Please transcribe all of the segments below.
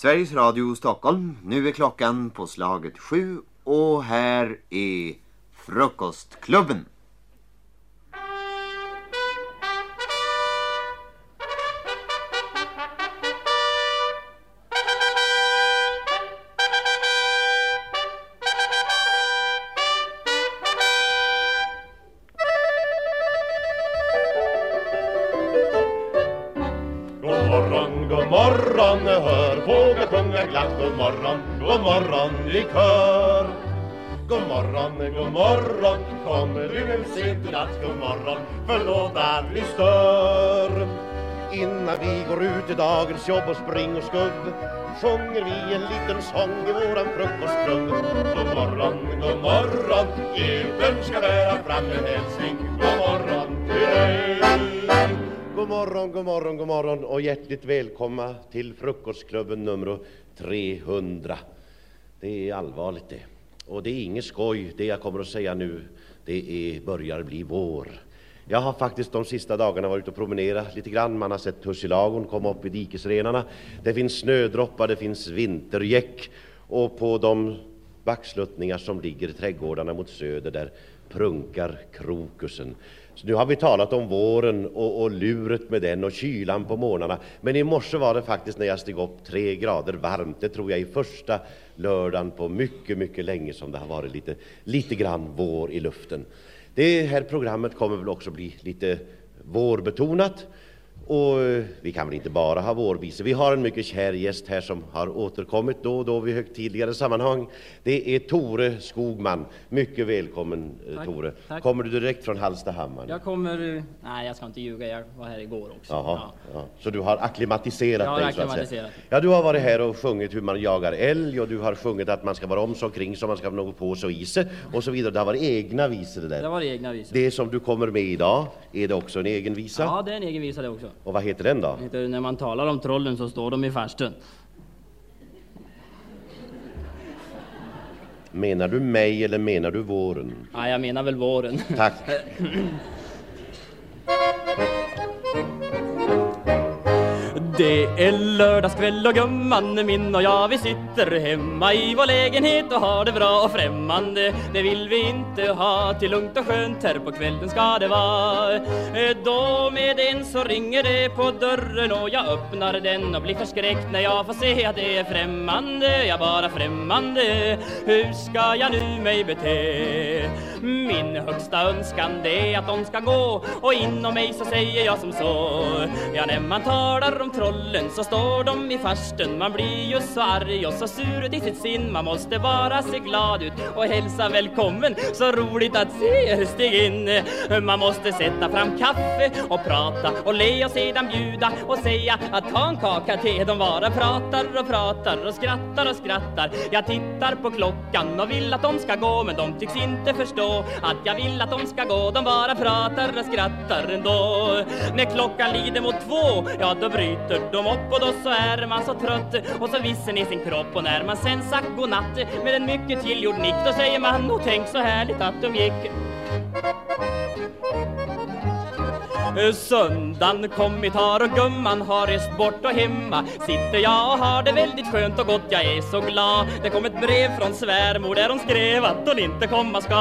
Sveriges Radio Stockholm. Nu är klockan på slaget sju och här är Frukostklubben. Förlåt att vi stör. Innan vi går ut i dagens jobb och spring och skubb Sjunger vi en liten sång i våran frukostklubb. God morgon, god morgon Guden ska bära fram en hälsning. God morgon till dig. God morgon, god morgon, god morgon och hjärtligt välkomna till frukostklubben nummer 300 det är allvarligt det. Och det är inget skoj, det jag kommer att säga nu, det är, börjar bli vår. Jag har faktiskt de sista dagarna varit och promenerat lite grann. Man har sett tussilagon komma upp i dikesrenarna. Det finns snödroppar, det finns vintergäck och på de backsluttningar som ligger i trädgårdarna mot söder där prunkar krokusen. Så nu har vi talat om våren och, och luret med den och kylan på morgnarna. Men i morse var det faktiskt när jag steg upp tre grader varmt. Det tror jag i första lördagen på mycket, mycket länge som det har varit lite, lite grann vår i luften. Det här programmet kommer väl också bli lite vårbetonat. Och eh, vi kan väl inte bara ha vårvisor. Vi har en mycket kär gäst här som har återkommit då och då vid högtidligare sammanhang. Det är Tore Skogman. Mycket välkommen eh, tack, Tore. Tack. Kommer du direkt från Hallstahammar? Jag kommer, eh, nej jag ska inte ljuga, jag var här igår också. Jaha, ja. ja. Så du har akklimatiserat jag har dig akklimatiserat. så att säga? Ja, du har varit här och sjungit hur man jagar älg och du har sjungit att man ska vara om så kring så man ska ha något på sig i sig och så vidare. Det har varit egna visor det där. Det var egna visor. Det som du kommer med idag, är det också en egen visa? Ja, det är en egen visa det också. Och vad heter den då? Heter, när man talar om trollen så står de i farstun. Menar du mig eller menar du våren? Ja, jag menar väl våren. Tack. Det är lördagskväll och gumman min och jag vi sitter hemma i vår lägenhet och har det bra och främmande. Det vill vi inte ha till lugnt och skönt här på kvällen ska det vara. Eh, då med en så ringer det på dörren och jag öppnar den och blir förskräckt när jag får se att det är främmande, ja bara främmande. Hur ska jag nu mig bete? Min högsta önskan det är att de ska gå och inom mig så säger jag som så. Ja när man talar om trollen så står de i farsten Man blir ju så arg och så sur i sitt sin Man måste bara se glad ut och hälsa välkommen. Så roligt att se er stig in. Man måste sätta fram kaffe och prata och le och sedan bjuda och säga att ta en kaka till De bara pratar och pratar och skrattar och skrattar. Jag tittar på klockan och vill att de ska gå Men de tycks inte förstå att jag vill att de ska gå. De bara pratar och skrattar ändå. När klockan lider mot två, ja då bryter de upp och då så är man så trött. Och så vissen i sin kropp och när man sen sagt godnatt. Med en mycket tillgjord nick då säger man och tänk så härligt att de gick. Eh, söndagen kommit har och gumman har rest bort och hemma. Sitter jag och har det väldigt skönt och gott, jag är så glad. Det kom ett brev från svärmor där hon skrev att hon inte komma ska.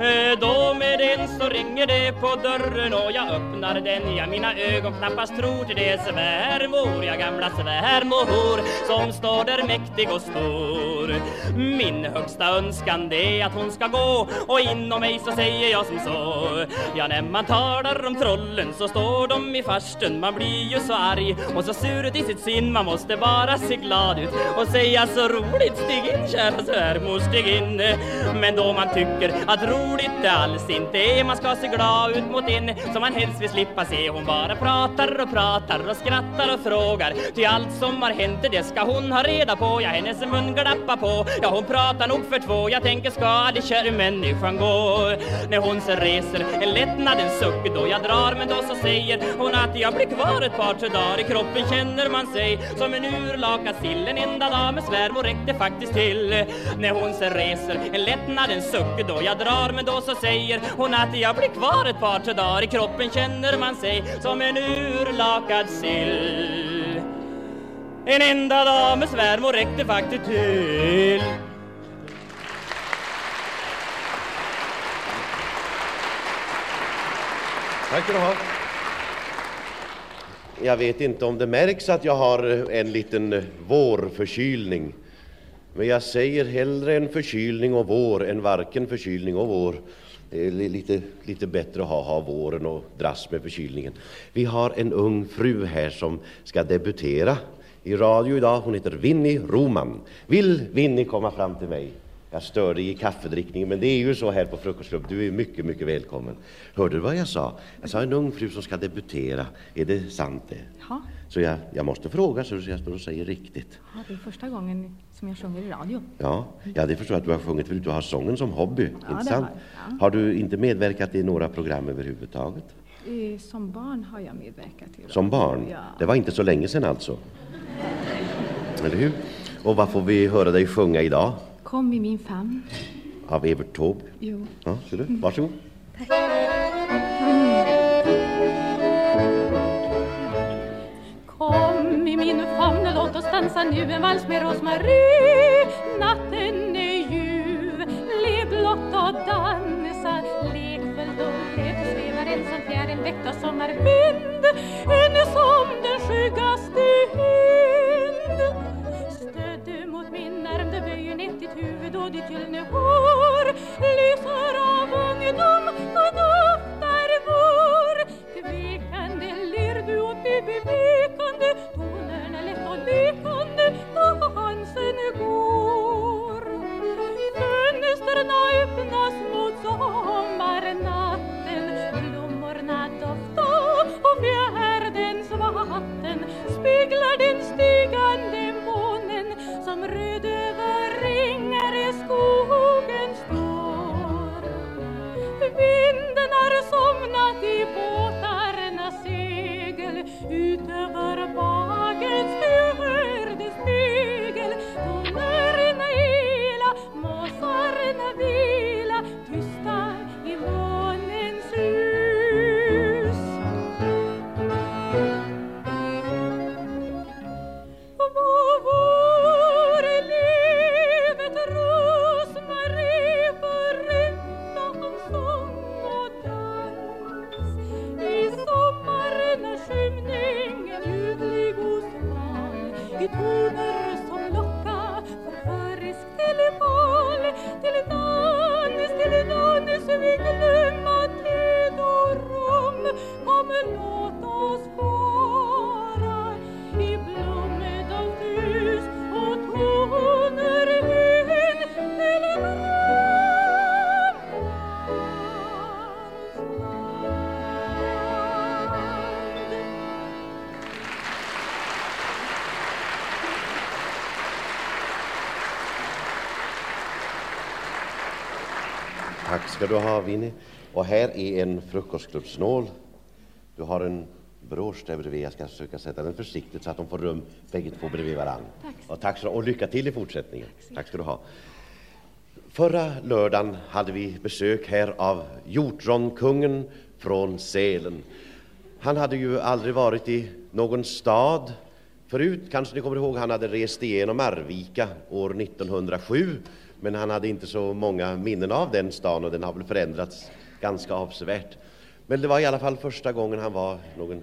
Eh, då med en så ringer det på dörren och jag öppnar den. Ja, mina ögon knappast tror till det. Svärmor, ja gamla svärmor Som står där mäktig och stor. Min högsta önskan det är att hon ska gå och inom mig så säger jag som så. Ja, när man talar om tro trollen så står de i farstun, Man blir ju så arg och så sur i sitt sinn. Man måste bara se glad ut och säga så roligt Stig in kära svärmor, stig in. Men då man tycker att roligt det alls inte är Man ska se glad ut mot en som man helst vill slippa se. Hon bara pratar och pratar och skrattar och frågar Till allt som har hänt det ska hon ha reda på. Ja, hennes mun glappar på. Ja, hon pratar nog för två. Jag tänker ska aldrig kär människan gå? När hon så reser en lättnadens suck då jag drar kvar. Men då så säger hon att jag blir kvar ett par, tre dagar. I kroppen känner man sig som en urlakad sill. En enda dag med svärmor räckte faktiskt till. När hon sen reser en lättnad, en suck då jag drar. Men då så säger hon att jag blir kvar ett par, tre dagar. I kroppen känner man sig som en urlakad sill. En enda dag med svärmor räckte faktiskt till. Tack ska du ha. Jag vet inte om det märks att jag har en liten vårförkylning. Men jag säger hellre en förkylning och vår än varken förkylning och vår. Det är lite, lite bättre att ha, ha våren och dras med förkylningen. Vi har en ung fru här som ska debutera i radio idag. Hon heter Winnie Roman. Vill Winnie komma fram till mig? Jag stör dig i kaffedrickningen, men det är ju så här på Frukostklubb. Du är mycket, mycket välkommen. Hörde du vad jag sa? Jag sa en ung fru som ska debutera. Är det sant det? Ja, Så jag, jag måste fråga så jag står och säger riktigt. ja, det är första gången som jag sjunger i radio. Ja, ja det förstår jag att du har sjungit förut. Du har sången som hobby, Ja, inte sant? har ja. Har du inte medverkat i några program överhuvudtaget? Eh, Som barn har jag medverkat i radio. Som barn? Ja. Det var inte så länge sedan alltså? Eller hur? Och vad får vi höra dig sjunga idag? Kom i min famn. Av Evert Taube? Jo. Ja, ser du? Varsågod. Kom i min famn, låt oss dansa nu en vals med Rosmarie. Natten är ljuv, le blott och dansa. Lekfullt och lätt svävar ensam fjärden väckt av sommarvind. En som den skyggaste hind. Mot min arm, du böjer nätt ditt huvud och ditt gyllene hår. Lyser av ungdom och doftar vår. Tvekande ler du åt det ska du ha, Winnie. Och här är en frukostklubbsnål. Du har en brosch där bredvid. Jag ska försöka sätta den försiktigt så att de får rum bägge två bredvid varann. Tack. Och, tack så, och lycka till i fortsättningen. Tack ska du ha. Förra lördagen hade vi besök här av hjortronkungen från Sälen. Han hade ju aldrig varit i någon stad förut. Kanske ni kommer ihåg, han hade rest igenom Arvika år 1907. Men han hade inte så många minnen av den stan och den har väl förändrats ganska avsevärt. Men det var i alla fall första gången han var någon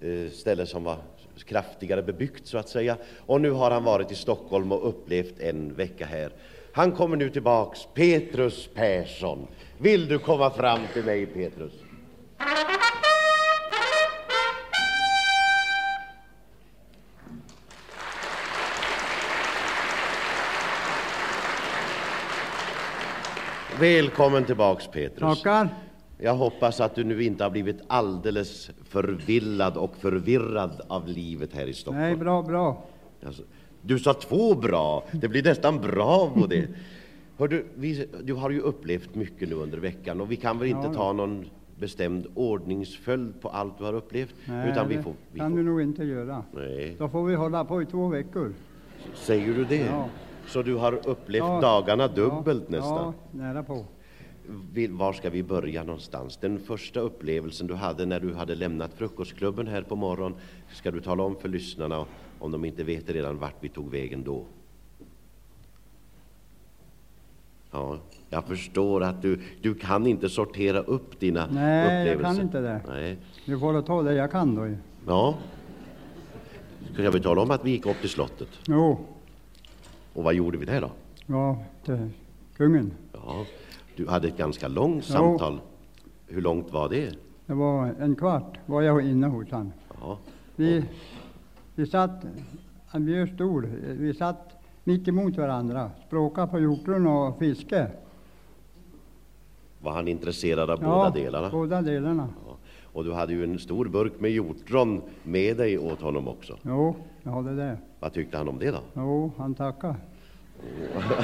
eh, ställe som var kraftigare bebyggt så att säga. Och nu har han varit i Stockholm och upplevt en vecka här. Han kommer nu tillbaks, Petrus Persson. Vill du komma fram till mig, Petrus? Välkommen tillbaks, Petrus. Tackar. Jag hoppas att du nu inte har blivit alldeles förvillad och förvirrad av livet här i Stockholm. Nej, bra, bra. Alltså, du sa två bra. Det blir nästan bra på det. Hör du, vi, du har ju upplevt mycket nu under veckan och vi kan väl inte Ja, ta någon bestämd ordningsföljd på allt du har upplevt? Nej, utan vi får, vi kan får, du nog inte göra. Nej, Då får vi hålla på i två veckor. säger du det? Ja. Så du har upplevt Ja, dagarna dubbelt ja, nästan? Ja, nära på. var ska vi börja någonstans? Den första upplevelsen du hade när du hade lämnat frukostklubben här på morgonen, ska du tala om för lyssnarna om de inte vet redan vart vi tog vägen då? Ja, jag förstår att du, du kan inte sortera upp dina Nej, jag upplevelser. kan inte det. Nej. Du får ta det jag kan då. Ja. Ska vi tala om att vi gick upp till slottet? Jo, Och vad gjorde vi där då? ja, till kungen. Ja, du hade ett ganska långt samtal. Hur långt var det? Det var en kvart var jag inne hos han. Ja, Vi, vi satt, han ju stor, vi satt mitt emot varandra, språkade på hjortron och fiske. var han intresserad av båda delarna? båda delarna. Ja. Och du hade ju en stor burk med hjortron med dig åt honom också. Jo, jag hade det. Vad tyckte han om det då? Jo, han tackade.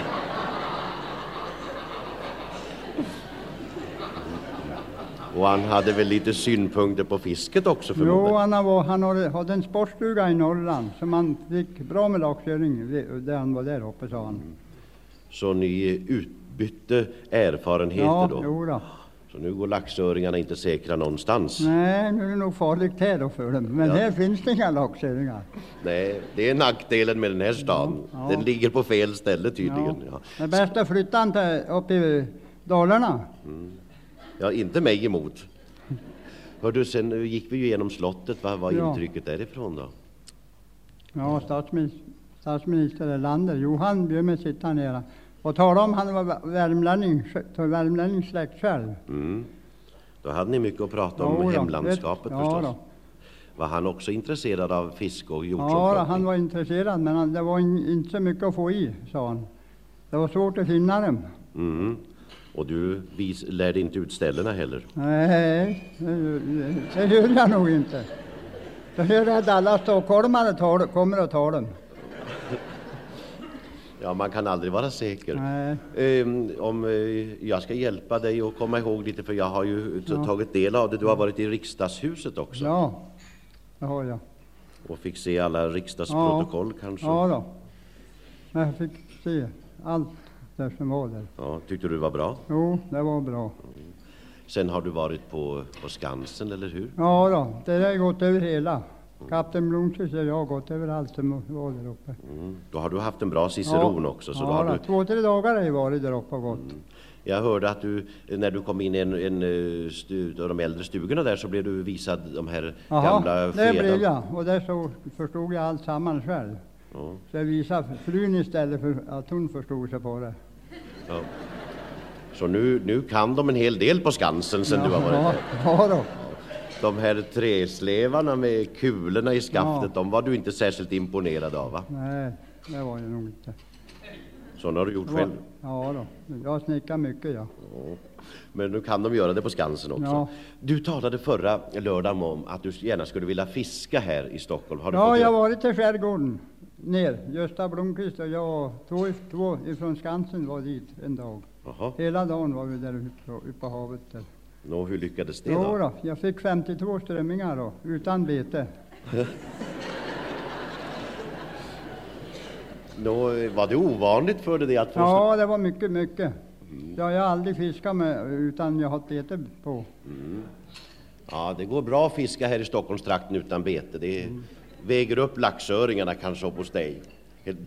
Och han hade väl lite synpunkter på fisket också Jo, förmodligen? han, var, han hade, en sportstuga i Norrland som han fick bra med laxöring där han var där uppe, sa han. Så ni utbytte erfarenheter Ja, då? jo då. Så nu går laxöringarna inte säkra någonstans? Nej, nu är det nog farligt här då för dem. Men Ja. här finns det inga laxöringar. Nej, det är nackdelen med den här staden. Ja, ja. Den ligger på fel ställe tydligen. Ja. Det bästa flyttan upp i Dalarna. Ja, inte mig emot. Hör du, sen gick vi ju igenom slottet. Vad var Ja. intrycket därifrån då? Ja, statsminister, statsminister Erlander, jo han bjöd mig sitta nere och tala om han var värmlänning, till värmlänningssläkt själv. Mm. Då hade ni mycket att prata om då, hemlandskapet det- förstås. Ja, då. Var han också intresserad av fiske och ja då, hjortronplockning? han var intresserad men han, det var in, inte så mycket att få i, sa han. Det var svårt att finna dem. Mm. Och du vis, lärde inte ut ställena heller? Nej, det, det, gör jag nog inte. Jag att alla stockholmare tar, kommer och tar dem. Ja, man kan aldrig vara säker. Ehm, om eh, jag ska hjälpa dig att komma ihåg lite, för jag har ju t- tagit del av det. Du har varit i riksdagshuset också Ja, det har jag. och fick se alla riksdagsprotokoll kanske. Ja då. Men jag fick se allt det som var där. Ja, tyckte du det var bra? Jo, det var bra. Sen har du varit på, på Skansen, eller hur? Ja då, det har gått över hela. Kapten Blomqvist och jag har gått över allt som var där uppe. Mm. Då har du haft en bra ciceron också. Så ja, då har du, Två, tre dagar har jag varit där uppe och gått. jag hörde att du, när du kom in i en, en eh, stu, de äldre stugorna där så blev du visad de här gamla Jaha, det blev jag. Och där så förstod jag allt samman själv. Ja, Så jag visade frun istället för att hon förstod sig på det. ja. Så nu, nu kan de en hel del på Skansen sen du har varit ja, där. ja då. De här träslevarna med kulorna i skaftet, Ja. de var du inte särskilt imponerad av va? Nej, det var jag nog inte. Sådana har du gjort var- själv. Ja då. Jag snickar mycket ja. Men nu kan de göra det på Skansen också. Ja. Du talade förra lördagen om att du gärna skulle vilja fiska här i Stockholm. Har Ja, jag har varit i skärgården. Ner. Gösta Blomqvist och jag två, två ifrån Skansen var dit en dag. Jaha. Hela dagen var vi där uppe, uppe på havet. Där. Nå, hur lyckades det Jo då? då, jag fick 52 strömmingar då, utan bete. Nå, var det ovanligt för dig det att få Ja, det var mycket, mycket. Jag har aldrig fiskat med utan jag har ett bete på. Ja, det går bra att fiska här i Stockholmstrakten utan bete. Det Mm. väger upp laxöringarna kanske upp hos dig.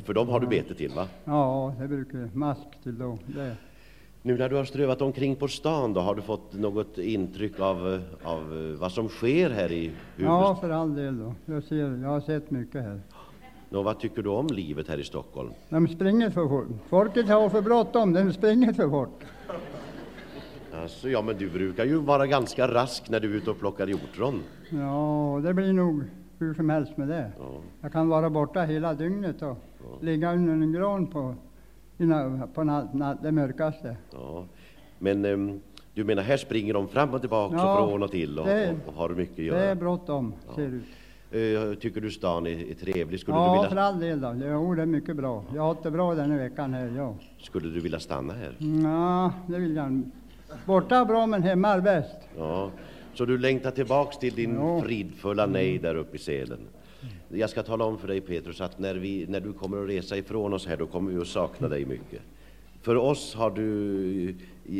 För dem har du bete till va? Ja, det brukar mask till då. Det. Nu när du har strövat omkring på stan då, har du fått något intryck av, eh, av eh, vad som sker här i huvudet? Ja, för all del då. Jag, ser, jag har sett mycket här. Nå, vad tycker du om livet här i Stockholm? De springer för fort. Folket har för bråttom, de springer för fort. Alltså, ja, men du brukar ju vara ganska rask när du är ute och plockar hjortron. Ja, det blir nog hur som helst med det. Ja. Jag kan vara borta hela dygnet och ligga under en gran på, på natt, natt, det mörkaste. Ja. Men ehm, du menar, här springer de fram och tillbaka Ja, och från och till och, det- och, och har mycket att Det göra? är bråttom, ser ut. Eh, tycker du stan är, är trevlig? Skulle, Ja, du för vilja, all del då. Jo, det är mycket bra. Jag har haft det bra den här veckan här, ja. skulle du vilja stanna här? Ja, det vill jag. Borta är bra, men hemma är bäst. Ja. Så du längtar tillbaks till din Ja. fridfulla nej där uppe i Sälen? Jag ska tala om för dig Petrus att när, vi, när du kommer att resa ifrån oss här då kommer vi att sakna dig mycket. För oss har du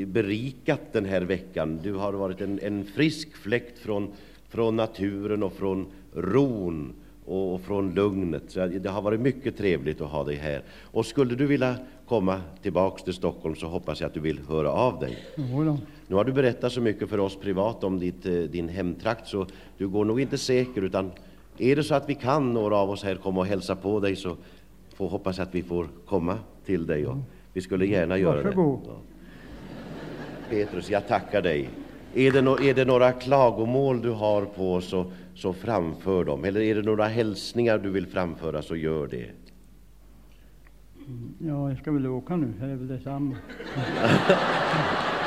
berikat den här veckan. Du har varit en, en frisk fläkt från, från naturen och från ron och från lugnet. Så det har varit mycket trevligt att ha dig här. Och skulle du vilja komma tillbaks till Stockholm så hoppas jag att du vill höra av dig. Jodå. Nu har du berättat så mycket för oss privat om ditt, eh, din hemtrakt så du går nog inte säker utan är det så att vi kan, några av oss här, komma och hälsa på dig så får hoppas att vi får komma till dig. Och vi skulle gärna göra Varsågod. det. Ja. Petrus, jag tackar dig. Är det, no är det några klagomål du har på oss så, så framför dem. Eller är det några hälsningar du vill framföra så gör det. Ja, jag ska väl åka nu, det är väl detsamma.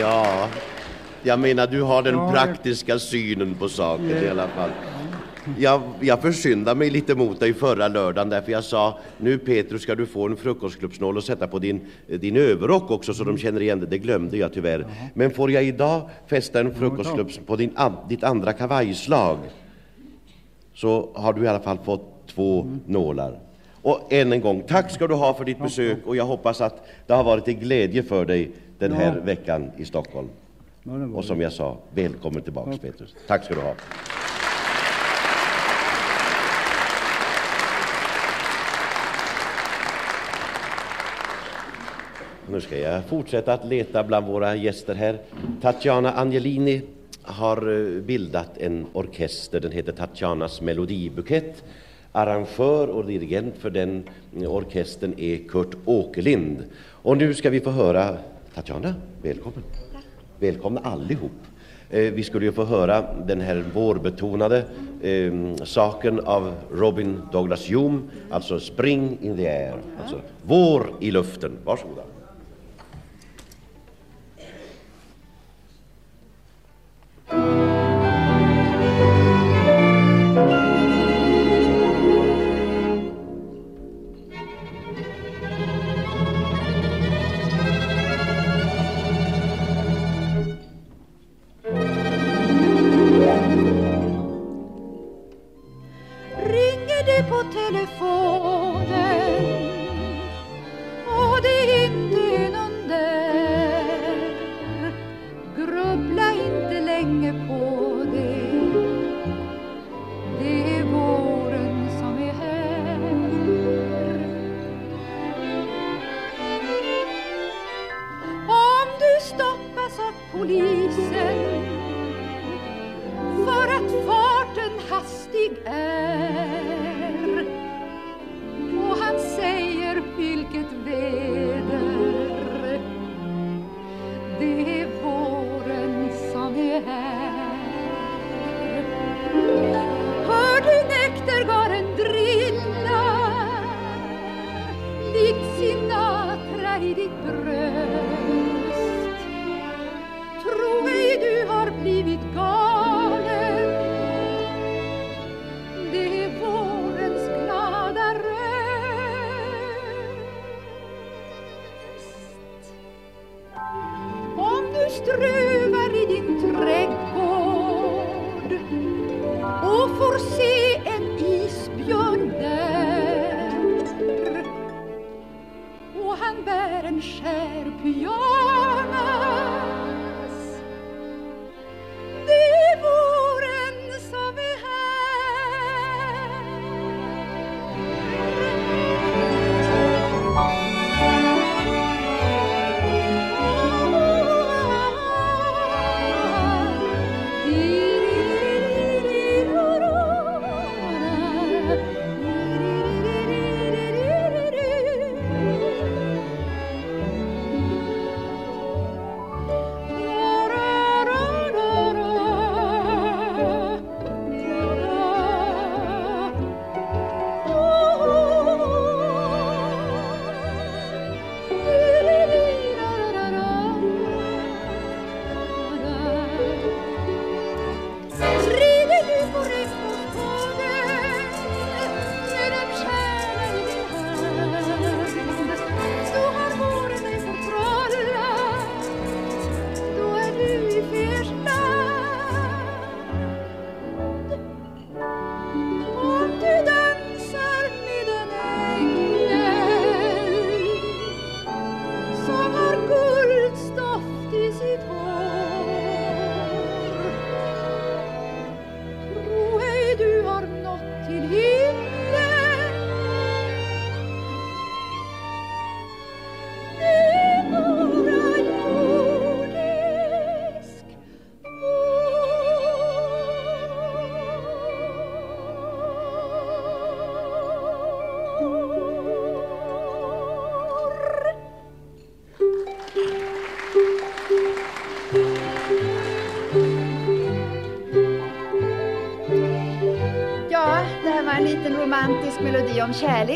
Ja, jag menar du har den Ja, praktiska synen på saken i Ja. alla fall. Jag, jag försyndade mig lite mot dig förra lördagen därför jag sa nu Petrus ska du få en frukostklubbsnål och sätta på din, din överrock också så de känner igen det. Det glömde jag tyvärr. Men får jag idag fästa en frukostklubbs på din, ditt andra kavajslag så har du i alla fall fått två nålar. Och än en gång, tack ska du ha för ditt besök och jag hoppas att det har varit till glädje för dig den här Ja. veckan i Stockholm. Ja, Och som jag sa, välkommen tillbaks Tack. Petrus. Tack ska du ha. Nu ska jag fortsätta att leta bland våra gäster här. Tatjana Angelini har eh, bildat en orkester. Den heter Tatjanas melodibukett. Arrangör och dirigent för den orkestern är Kurt Åkerlind. Och nu ska vi få höra Tatjana, välkommen. Välkomna allihop. Eh, Vi skulle ju få höra den här vårbetonade eh, saken av Robin Douglas Hume, alltså Spring in the air, alltså vår i luften. Varsågoda. Ringer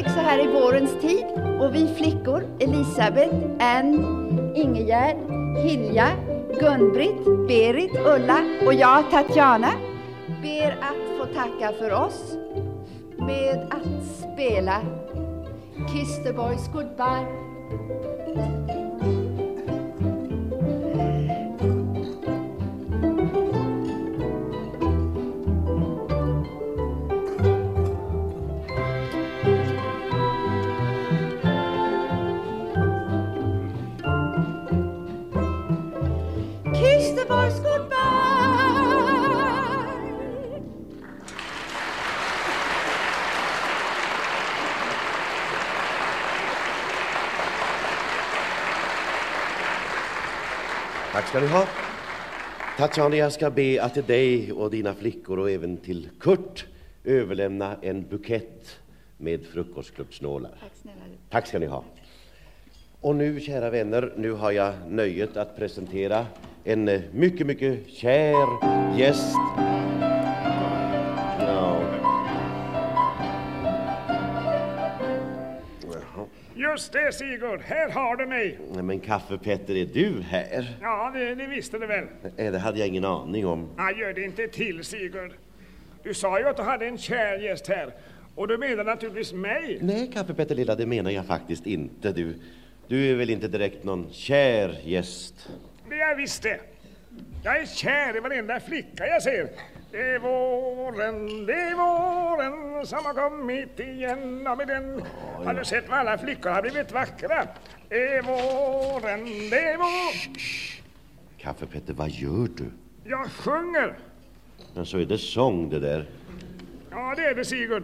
om så här i vårens tid. Och vi flickor, Elisabeth, Ann, Ingegärd, Hilja, Gun-Britt, Berit, Ulla och jag, Tatjana, ber att få tacka för oss med att spela Kiss the boys goodbye. Tack ska ni ha. Tatjana, jag ska be att till dig och dina flickor och även till Kurt överlämna en bukett med frukostklubbsnålar. Tack snälla. Tack ska ni ha. Och nu, kära vänner, nu har jag nöjet att presentera en mycket, mycket kär gäst. Just det Sigurd, här har du mig. Men Kaffe-Petter, är du här? Ja, det, det visste du väl. Det hade jag ingen aning om. Ja, gör det inte till Sigurd. Du sa ju att du hade en kär gäst här. Och du menar naturligtvis mig. Nej, Kaffe-Petter lilla, det menar jag faktiskt inte. Du, du är väl inte direkt någon kär gäst? Det är visst det. Jag är kär i varenda flicka jag ser. Det är våren, det är våren som har kommit igen. Och med den har du sett vad alla flickor har blivit vackra. Det är våren, det är vår... Kaffe-Petter, vad gör du? Jag sjunger. Men så är det sång det där. Ja, det är det Sigurd.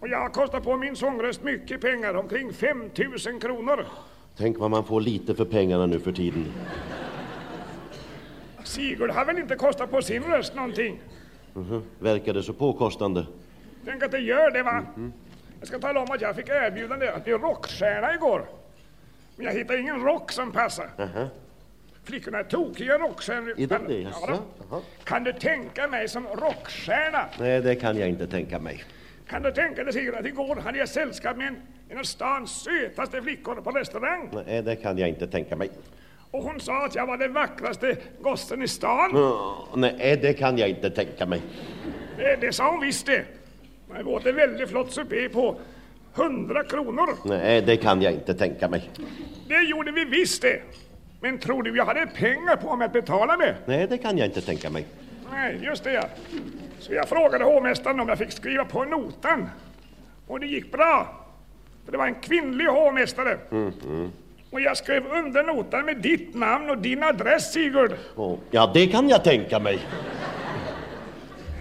Och jag har kostat på min sångröst mycket pengar, omkring 5000 kronor. Tänk vad man får lite för pengarna nu för tiden. Sigurd har väl inte kostat på sin röst någonting? Mhm. Verkar det så påkostande? Tänk att det gör det va? Jag ska tala om att jag fick erbjudande att bli rockstjärna igår. Men jag hittade ingen rock som passar. Aha. Flickorna är tokiga rockstjärnor. Är de det? Ja. Kan du tänka mig som rockstjärna? Nej, det kan jag inte tänka mig. Kan du tänka dig Sigurd att igår hade jag sällskap med en, en av stans sötaste flickor på restaurang? Nej, det kan jag inte tänka mig. Och hon sa att jag var den vackraste gossen i stan. Ja, Nej, det kan jag inte tänka mig. Det, det sa hon visst det. Jag åt en väldigt flott supé på 100 kronor. Nej, det kan jag inte tänka mig. Det gjorde vi visst det. Men tror du jag hade pengar på mig att betala med? Nej, det kan jag inte tänka mig. Nej, just det ja. Så jag frågade hovmästaren om jag fick skriva på notan. Och det gick bra. För det var en kvinnlig hovmästare. Och jag skrev under notan med ditt namn och din adress Sigurd. Åh, Ja, det kan jag tänka mig.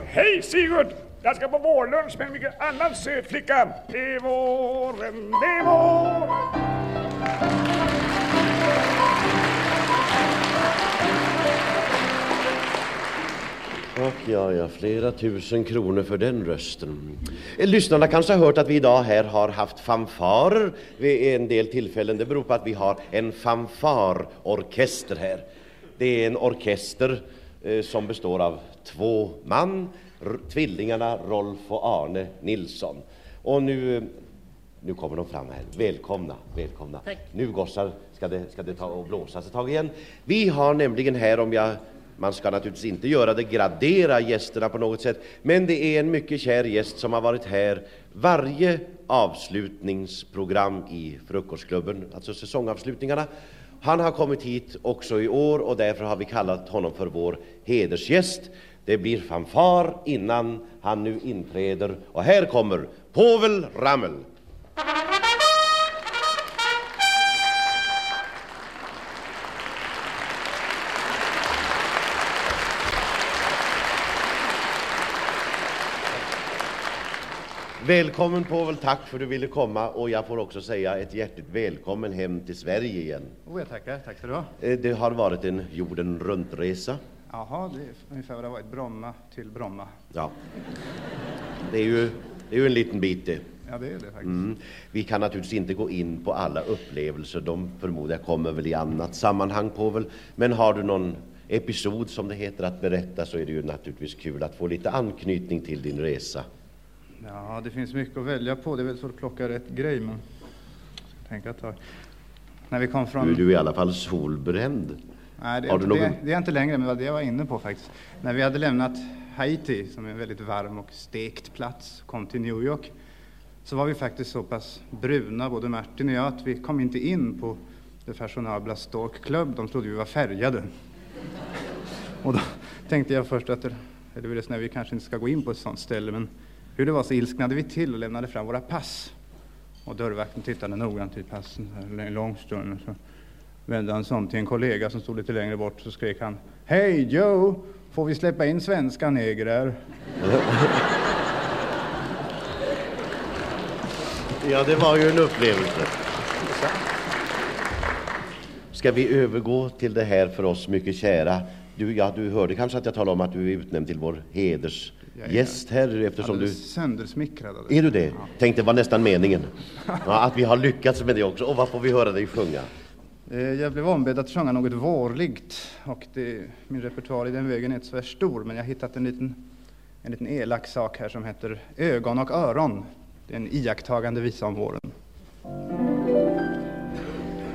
Hej Sigurd! Jag ska på vårlunch med en mycket annan söt flicka. Det är våren, det är vår. Och ja, ja, flera tusen kronor för den rösten. Eh, Lyssnarna kanske har hört att vi idag här har haft fanfarer vid en del tillfällen. Det beror på att vi har en fanfarorkester här. Det är en orkester eh, som består av två man, tvillingarna Rolf och Arne Nilsson. Och nu, nu kommer de fram här. Välkomna, välkomna. Nu gossar ska det, ska det ta och blåsas ett tag igen. Vi har nämligen här, om jag man ska naturligtvis inte göra det, gradera gästerna på något sätt, men det är en mycket kär gäst som har varit här varje avslutningsprogram i Frukostklubben, alltså säsongavslutningarna. Han har kommit hit också i år och därför har vi kallat honom för vår hedersgäst. Det blir fanfar innan han nu inträder och här kommer Povel Ramel. Välkommen Povel, tack för att du ville komma och jag får också säga ett hjärtligt välkommen hem till Sverige igen. Oh, jag tackar. Tack ska du ha. Eh, Det har varit en jorden runt-resa. Jaha, det är ungefär vad det har varit Bromma till Bromma. Ja. Det är ju, det är ju en liten bit det. Ja, det är det faktiskt. Mm. Vi kan naturligtvis inte gå in på alla upplevelser, de förmodar jag kommer väl i annat sammanhang Povel. Men har du någon episod som det heter att berätta så är det ju naturligtvis kul att få lite anknytning till din resa. Ja, det finns mycket att välja på. Det är väl svårt att plocka rätt grej, men... Tänka ett tag. När vi kom från... Nu är du i alla fall solbränd. Nej, det är, Har du någon- det, det är inte längre, men det var det jag var inne på faktiskt. När vi hade lämnat Haiti, som är en väldigt varm och stekt plats, kom till New York, så var vi faktiskt så pass bruna, både Martin och jag, att vi kom inte in på det fashionabla Stork Club. De trodde vi var färgade. Och då tänkte jag först att, eller nej, vi kanske inte ska gå in på ett sånt ställe, men hur det var så ilsknade vi till och lämnade fram våra pass. Och dörrvakten tittade noggrant i passen en lång stund. Så vände han sig om till en kollega som stod lite längre bort så skrek han Hej Joe! Får vi släppa in svenska negrer? Ja, det var ju en upplevelse. Ska vi övergå till det här för oss mycket kära? Du, ja, du hörde kanske att jag talade om att du är utnämnd till vår heders hedersgäst här eftersom du... Söndersmickrad. Är du det? Tänk, det var nästan meningen. Ja, att vi har lyckats med det också. Och vad får vi höra dig sjunga? Eh, Jag blev ombedd att sjunga något vårligt och det, min repertoar i den vägen är inte så stor men jag har hittat en liten, en liten elak sak här som heter Ögon och öron. Det är en iakttagande visa om våren.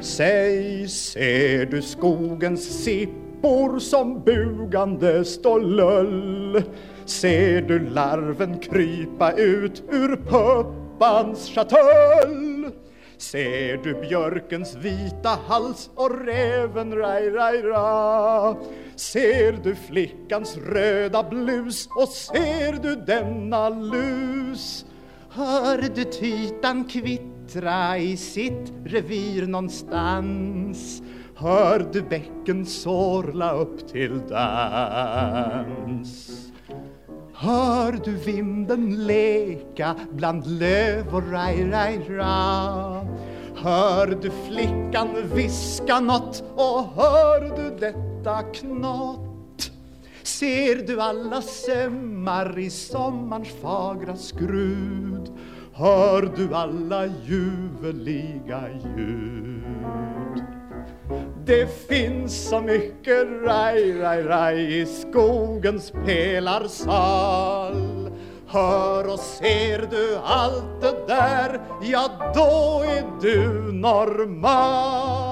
Säg, ser du skogens sippor som bugande står lull? Ser du larven krypa ut ur puppans schatull? Ser du björkens vita hals och räven raj, raj, ra? Ser du flickans röda blus och ser du denna lus? Hör du tytan kvittra i sitt revir någonstans? Hör du bäcken sorla upp till dans? Hör du vinden leka bland löv och raj, raj, ra? Hör du flickan viska nåt och hör du detta knott? Ser du alla sömmar i sommarns fagra skrud? Hör du alla ljuvliga ljud? Det finns så mycket raj, raj, raj i skogens pelarsal. Hör och ser du allt det där, ja då är du normal.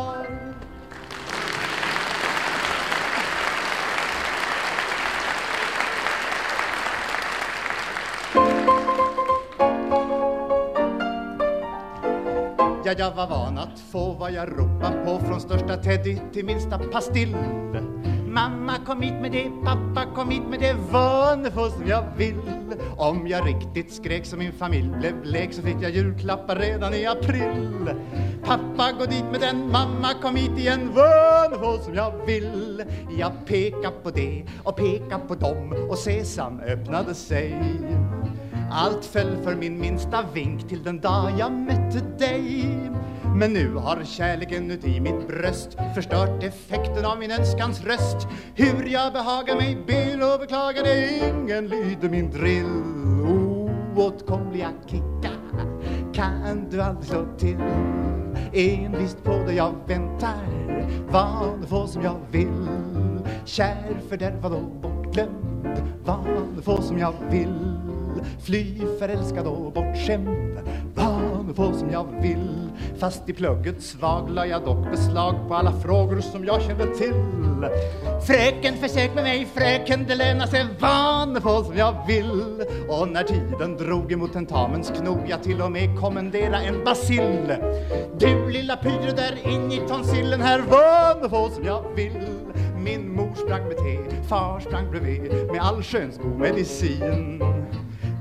Ja, jag var van att få vad jag ropar på från största Teddy till minsta pastill. Mamma kom hit med det, pappa kom hit med det, vad som jag vill. Om jag riktigt skrek så min familj blev blek så fick jag julklappar redan i april. Pappa gå dit med den, mamma kom hit igen, vad som jag vill. Jag pekar på det och pekar på dem och sesam öppnade sig. Allt föll för min minsta vink till den dag jag mötte dig. Men nu har kärleken uti mitt bröst förstört effekten av min önskans röst. Hur jag behagar mig ber och beklagar det, ingen lyder min drill. Oåtkomliga kicka, kan du aldrig slå till? Envist på det jag väntar, vad få som jag vill. Kär fördärvad och bortglömd, vad få som jag vill. Fly förälskad och bortskämd. Vad få som jag vill. Fast i plugget svag la jag dock beslag på alla frågor som jag kände till. Fröken försök med mig, fröken det lönar sig. Vad få som jag vill. Och när tiden drog emot tentamens knog jag till och med kommendera en basil Du lilla pyre där in i tonsillen här. Vad få som jag vill. Min mor sprang med te, far sprang bredvid med allsköns god medicin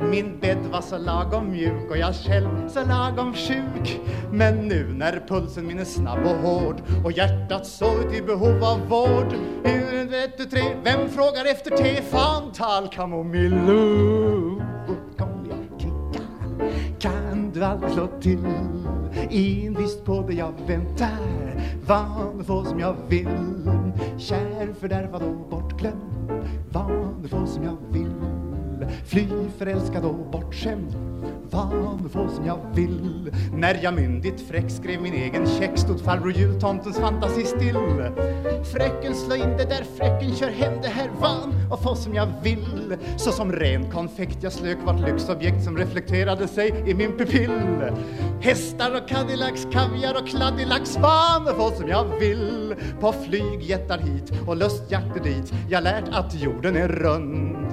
min bädd var så lagom mjuk och jag själv så lagom sjuk. Men nu när pulsen min är snabb och hård och hjärtat så ut i behov av vård. En, ett, tre, vem frågar efter te? Fan, tal, kamomillo. Kom jag kicka, kan du allt slå till? Envist på det jag väntar, vad få som jag vill. Kär, fördärvad och bortglömd, vad få som jag vill. Fly förälskad och bortskämd. Van få som jag vill? När jag myndigt fräck skrev min egen check Stod farbror jultomtens fantasi still. Fräcken slå in det där fräcken Kör hem det här van och få som jag vill. Så som ren konfekt jag slök vart lyxobjekt Som reflekterade sig i min pupill Hästar och Cadillacs, kaviar och kladdilax Van och få som jag vill. På flygjättar hit och lustjakter dit Jag lärt att jorden är rund.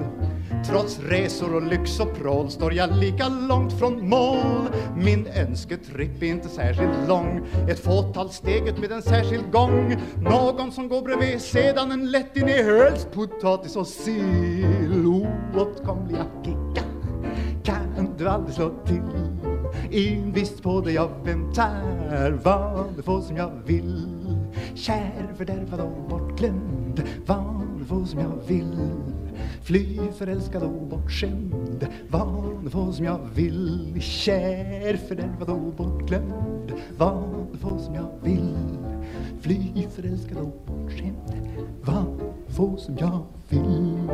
Trots resor och lyx och prål står jag lika långt från mål. Min önsketripp är inte särskilt lång. Ett fåtal steget med en särskild gång. Någon som går bredvid sedan en lätt in i höls. Potatis och sill Oåtkomliga kicka. Kan du aldrig slå till? Envist på det jag väntar Vad du får som jag vill. Kär, fördärvad och bortglömd. Vad du får som jag vill. Fly förälskad och bortskämd. Vad du som jag vill? Kär, fördärvad och bortglömd. Vad du som jag vill? Fly förälskad och bortskämd. Vad du som jag vill?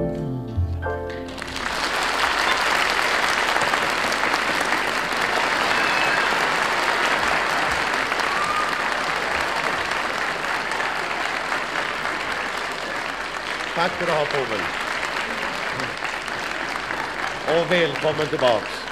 Tack ska du ha Povel. Och välkommen tillbaks.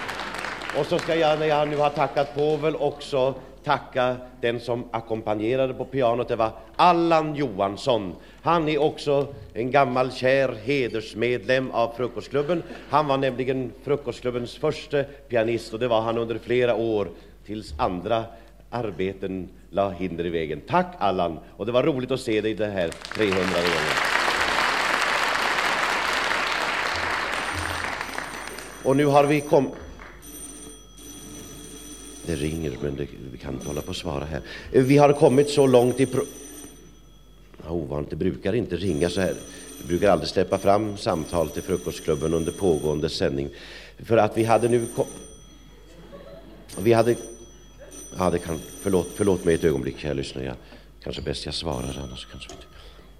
Och så ska jag när jag nu har tackat Povel också tacka den som ackompanjerade på pianot. Det var Allan Johansson. Han är också en gammal kär hedersmedlem av Frukostklubben. Han var nämligen Frukostklubbens första pianist och det var han under flera år tills andra arbeten la hinder i vägen. Tack Allan! Och det var roligt att se dig det här 300 gången. Och nu har vi kommit... Det ringer, men det, vi kan inte hålla på att svara här. Vi har kommit så långt i... Pro... Ja, ovanligt, det brukar inte ringa så här. Vi brukar aldrig släppa fram samtal till Frukostklubben under pågående sändning. För att vi hade nu... Kom... Vi hade... Ja, det kan... Förlåt, förlåt mig ett ögonblick, kära lyssnare. Jag... Kanske bäst jag svarar, annars kanske inte...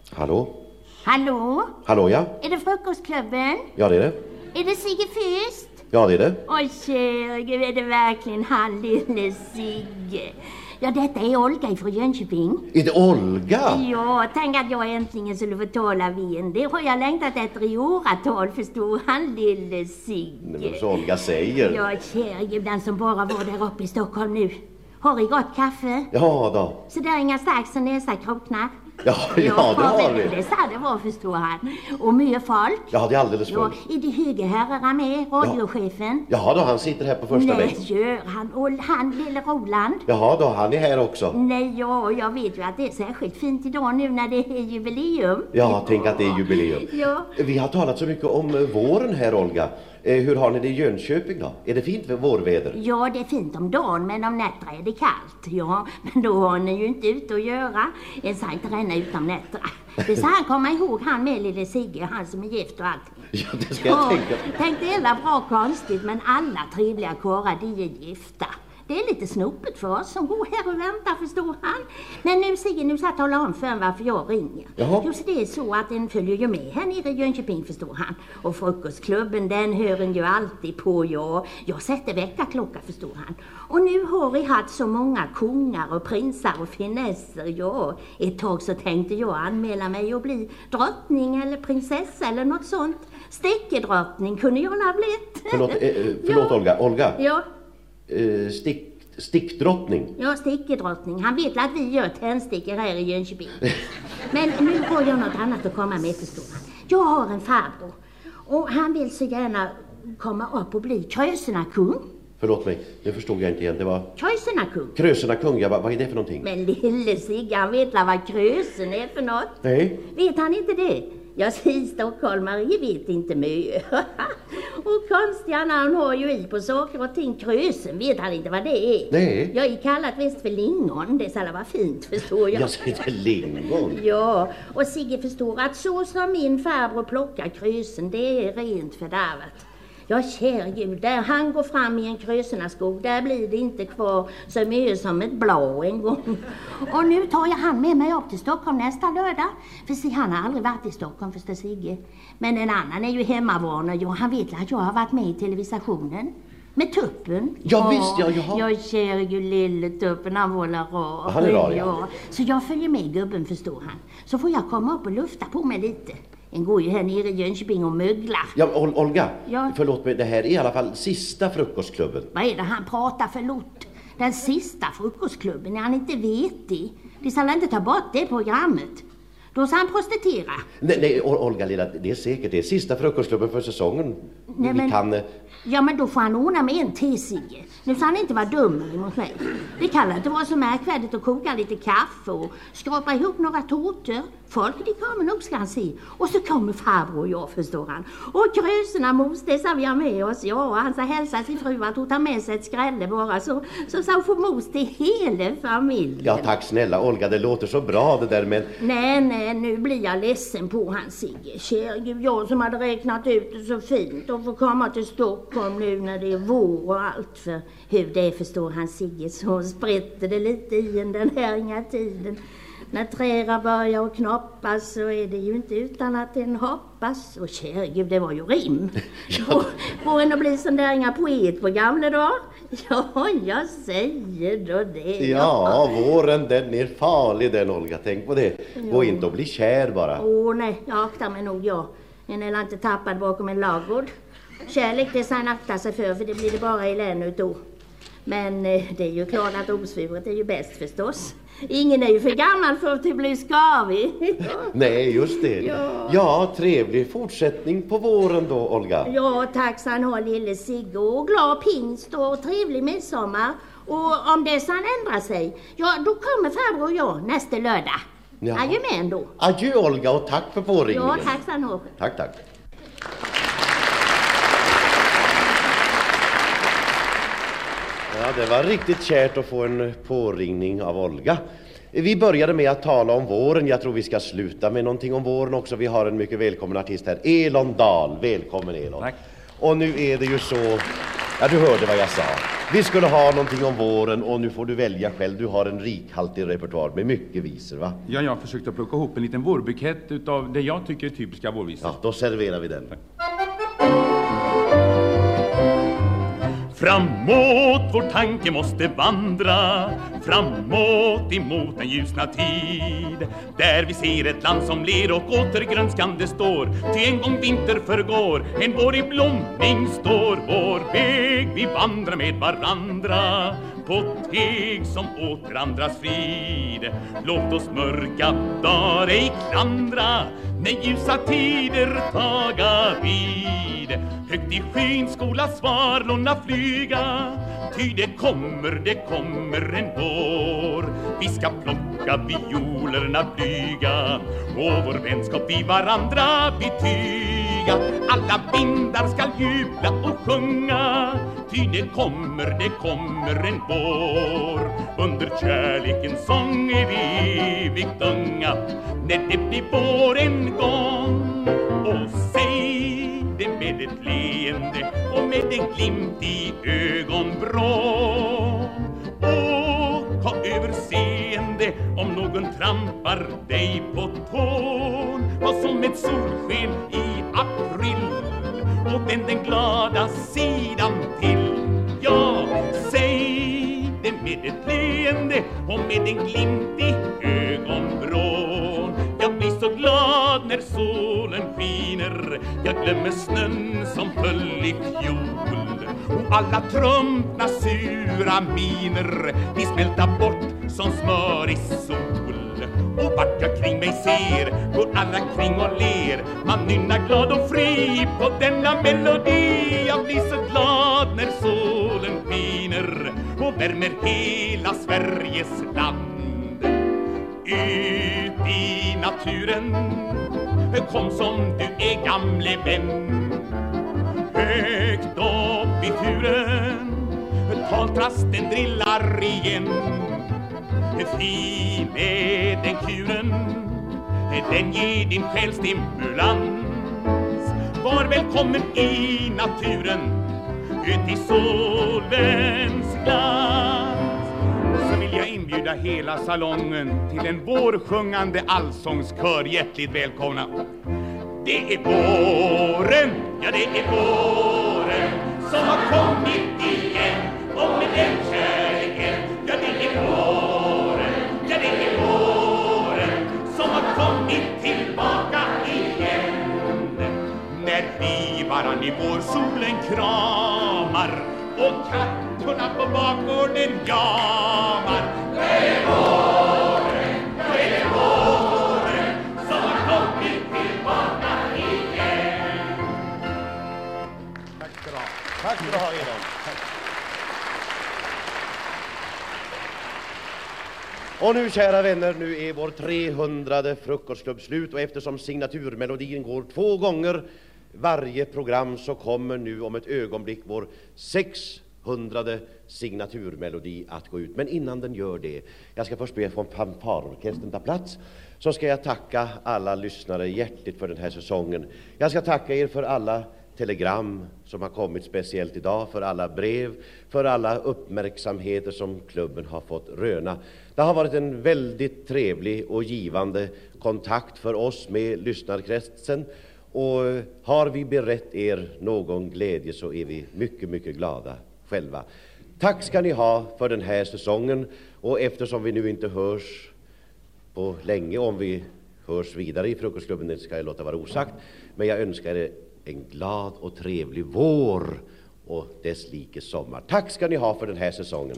Hallå? Hallå? Hallå, ja? Är det Frukostklubben? Ja, det är det. Är det Sigge Fürst? Ja, det är det. Oj, käre Gud, är det verkligen han, lille Sigge? Ja, detta är Olga ifrån Jönköping. Är det Olga? Ja, tänk att jag äntligen skulle få tala vid en. Det har jag längtat efter i åratal, förstår han, lille Sigge. Men så Olga säger. Ja, käre Gud, den som bara var där uppe i Stockholm nu. Har i gott kaffe? Ja, då. Så där inga starks och näsa kroknar? Ja, ja, det har vi. Det sa det var, förstår han. Och mycket folk. Ja, det är alldeles Ja, fullt. är det höga herrarna med? Radiochefen? Jaha då, han sitter här på första Nej, bänken. gör han. Och han, lille Roland? Jaha då, han är här också. Nej, ja, jag vet ju att det är särskilt fint idag nu när det är jubileum. Ja, tänk att det är jubileum. Ja. Vi har talat så mycket om våren här, Olga. Eh, Hur har ni det i Jönköping då? Är det fint med vårväder? Ja, det är fint om dagen, men om nätterna är det kallt. Ja, men då har ni ju inte ute att göra. En sa inte ränna utom nätterna. Det ska han komma ihåg, han med lille Sigge, han som är gift och allt. Ja, det ska jag tänka. Tänk det är bra konstigt, men alla trevliga karlar, de är gifta. Det är lite snopet för oss som går här och väntar, förstår han. Men nu Sigge, nu ska jag tala om för varför jag ringer. Jaha. Jo, så det är så att en följer ju med här nere i Jönköping, förstår han. Och frukostklubben, den hör en ju alltid på, ja. Jag sätter väckarklocka, förstår han. Och nu har vi haft så många kungar och prinsar och finesser, ja. Ett tag så tänkte jag anmäla mig och bli drottning eller prinsessa eller något sånt. Stickedrottning kunde jag ha blivit. Förlåt, eh, eh, förlåt Ja. Olga. Olga, Ja, eh, stick, stickdrottning. Ja, stickedrottning. Han vet att vi gör tändstickor här i Jönköping. Men nu har jag något annat att komma med, förstår. Jag har en farbror och han vill så gärna komma upp och bli krösena-kung. Förlåt mig, det förstod jag inte igen. Det var Krösena-kung. Krösena kung, ja, vad, vad är det för någonting? Men lille Sigge, han vet väl vad krösen är för något? Nej. Vet han inte det? Säger stockholmare vet inte mycket. och konstiga han har ju i på saker och ting. Krösen vet han inte vad det är. Nej. Jag är kallat väst för lingon. Det ska vara fint förstår jag. Jag säger lingon. Ja, och Sigge förstår att så som min farbror plockar krösen, det är rent fördärvat. Ja, käre Gud, där han går fram i en krösenaskog, där blir det inte kvar så mycket som ett blad en gång. Och nu tar jag han med mig upp till Stockholm nästa lördag. För se, han har aldrig varit i Stockholm förstår Sigge. Men en annan är ju hemmavarande och han vet att jag har varit med i televisionen. Med tuppen. Ja, visst, ja, jaha. Ja, käre Gud, lille tuppen, han vållar rar. Han är rar, ja. Så jag följer med gubben, förstår han. Så får jag komma upp och lufta på mig lite. En går ju här nere i Jönköping och möglar. Ja, Ol Olga, Ja. förlåt mig, det här är i alla fall sista frukostklubben. Vad är det han pratar för lort? Den sista frukostklubben, är han inte vetig? De ska inte ta bort det programmet. Då ska han prostituera. Nej, nej Olga lilla, det är säkert, det är sista frukostklubben för säsongen. Nej, Vi men- kan... eh, Ja, men då får han ordna med en till, Sigge. Nu ska han inte vara dum mot mig. Det kan inte vara så märkvärdigt att koka lite kaffe och skrapa ihop några tårtor. Folk de kommer nog ska han se. Och så kommer farbror och jag förstår han. Och krösorna mos, det ska vi ha med oss. Ja, och han ska hälsa sin fru att hon tar med sig ett skrälle bara så, så ska hon få mos till hela familjen. Ja, tack snälla Olga, det låter så bra det där men... Nej, nej, men nu blir jag ledsen på han Sigge. Käre jag som hade räknat ut det så fint och få komma till Stockholm nu när det är vår och allt. För hur det är förstår han Sigge så sprätter det lite i en den här inga tiden. När trära börjar att knoppas så är det ju inte utan att en hoppas. Och käre Gud, det var ju rim. Får en att bli sån där inga poet på gamla dagar? Ja, jag säger då det. Ja, våren den är farlig den Olga, tänk på det. Gå inte och bli kär bara. Åh nej, jag aktar mig nog jag. En är inte tappad bakom en ladugård. Kärlek det ska han akta sig för, för det blir det bara elände då. Men eh, det är ju klart att osvuret är ju bäst förstås. Ingen är ju för gammal för att bli skavig. Nej, just det. Ja. Ja, trevlig fortsättning på våren då, Olga. ja, tack ska han ha lille Sigge och glad pingst och trevlig midsommar. Och om det ska han ändra sig, ja då kommer farbror och jag nästa lördag. Ja. Jajamän då. Adjö Olga och tack för påringningen. Ja, tack ska han ha. Tack, tack. Ja, det var riktigt kärt att få en påringning av Olga. Vi började med att tala om våren. Jag tror vi ska sluta med någonting om våren också. Vi har en mycket välkommen artist här, Elon Dahl. Välkommen Elon. Tack. Och nu är det ju så... Ja, du hörde vad jag sa. Vi skulle ha någonting om våren och nu får du välja själv. Du har en rikhaltig repertoar med mycket visor, va? Ja, jag har försökt att plocka ihop en liten vårbukett utav det jag tycker är typiska vårvisor. Ja, då serverar vi den. Framåt vår tanke måste vandra. Framåt emot en ljusna tid. Där vi ser ett land som ler och åter grönskande står. Ty en gång vinter förgår, en vår i blomning står. Vår väg vi vandrar med varandra På teg som åter andras frid. Låt oss mörka dagar ej klandra när ljusa tider taga vid. Högt i skyn skola svarlorna flyga. Ty det kommer, det kommer en vår. Vi ska plocka violerna blyga. Och vår vänskap vi varandra betyga. Alla vindar skall jubla och sjunga. Ty det kommer, det kommer en vår. Under kärlekens sång är vi evigt unga. När det blir vår en gång Och säg det med ett leende och med en glimt i ögonvrån vitaminer De smälta bort som smör i sol. Och vart jag kring mig ser går alla kring och ler. Man nynnar glad och fri på denna melodi. Jag blir så glad när solen skiner och värmer hela Sveriges land. Ut i naturen kom som du är gamle vän. Kontrasten drillar igen. Fri med den kuren Den ger din själ stimulans. Var välkommen i naturen ut i solens glans. Så vill jag inbjuda hela salongen till en vårsjungande allsångskör Hjärtligt välkomna. Det är våren, ja det är våren som har kommit varann i vårsolen kramar och kattorna på bakgården jamar. Det är våren, det är våren som har kommit tillbaka igen. Tack ska du ha. Tack ska du ha, Och nu kära vänner, nu är vår 300 frukostklubb slut och eftersom signaturmelodin går två gånger varje program så kommer nu om ett ögonblick vår 600 signaturmelodi att gå ut. Men innan den gör det, jag ska först be från fanfarorkestern ta plats, så ska jag tacka alla lyssnare hjärtligt för den här säsongen. Jag ska tacka er för alla telegram som har kommit speciellt idag, för alla brev, för alla uppmärksamheter som klubben har fått röna. Det har varit en väldigt trevlig och givande kontakt för oss med lyssnarkretsen och har vi berett er någon glädje så är vi mycket, mycket glada själva. Tack ska ni ha för den här säsongen och eftersom vi nu inte hörs på länge, om vi hörs vidare i Frukostklubben, det ska jag låta vara osagt, men jag önskar er en glad och trevlig vår och dess like sommar. Tack ska ni ha för den här säsongen.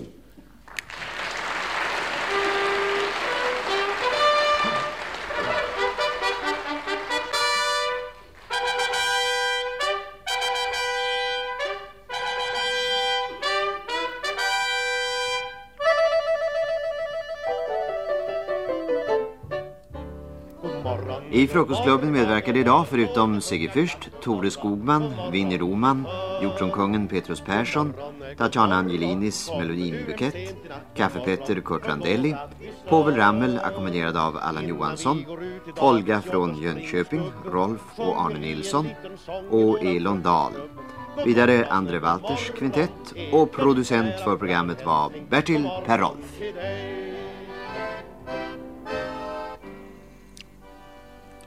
Frukostklubben medverkade idag förutom Sigge Fürst, Tore Skogman, Vinnie Roman, Hjortronkungen Petrus Persson, Tatjana Angelinis Melodinbukett, Kaffepetter Kurt Randelli, Povel Ramel ackompanjerad av Allan Johansson, Olga från Jönköping, Rolf och Arne Nilsson och Elon Dahl. Vidare Andre Walters kvintett och producent för programmet var Bertil Perolf.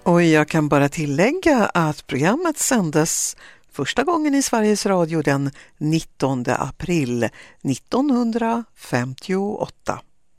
Och jag kan bara tillägga att programmet sändes första gången i Sveriges Radio den 19 april 1958.